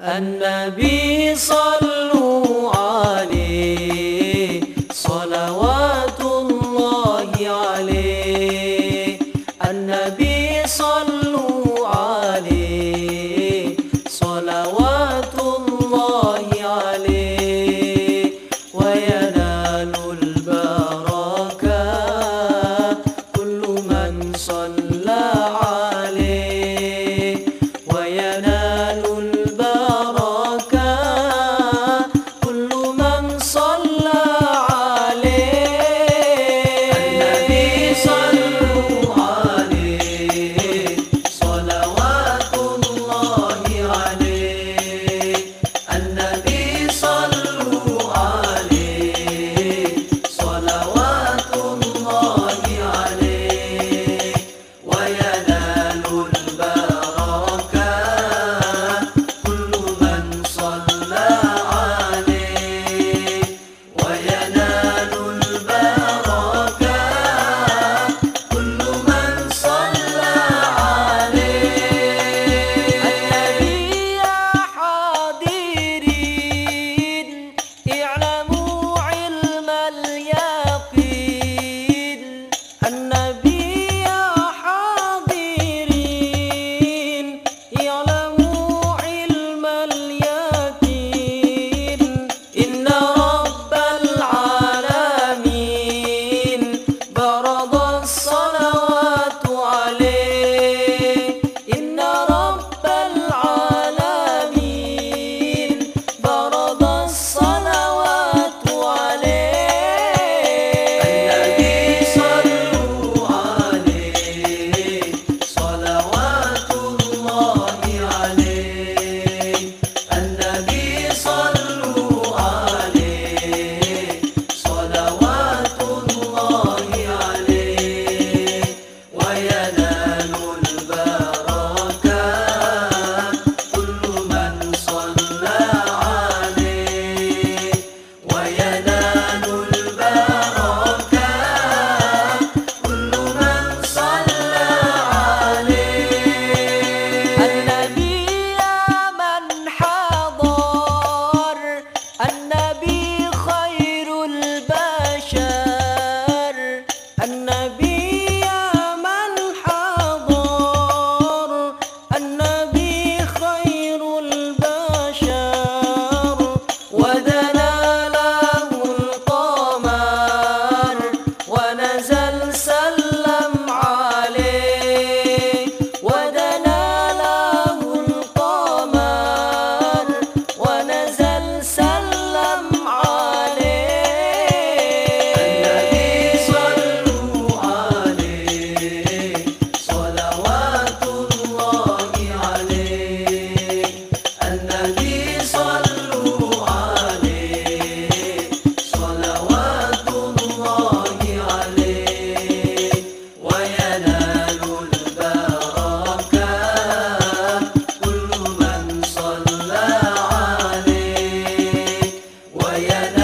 النبي صلوا عليه صلوات الله عليه. النبي صلوا عليه صلوات الله Yeah.